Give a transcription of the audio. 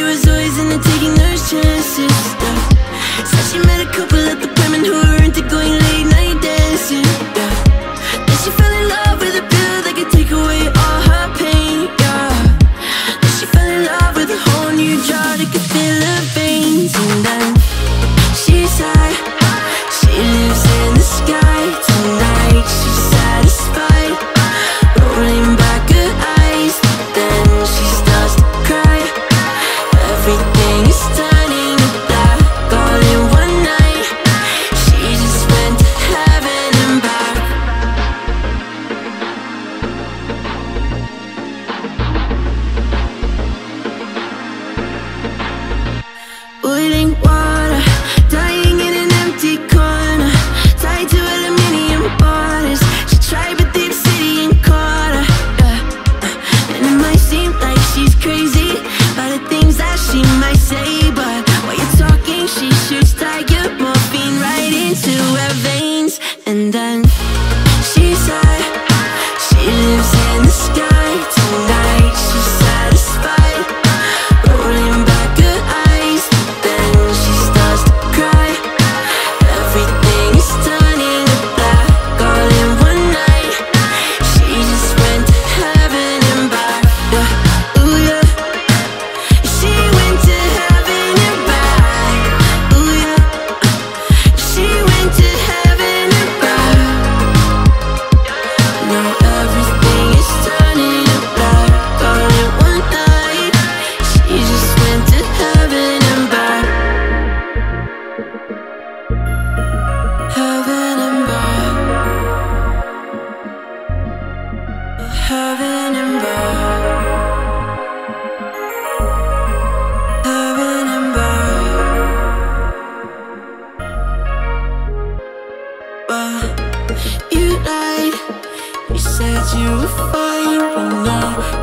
she was always in the taking but you lied. You said you were fine, but now.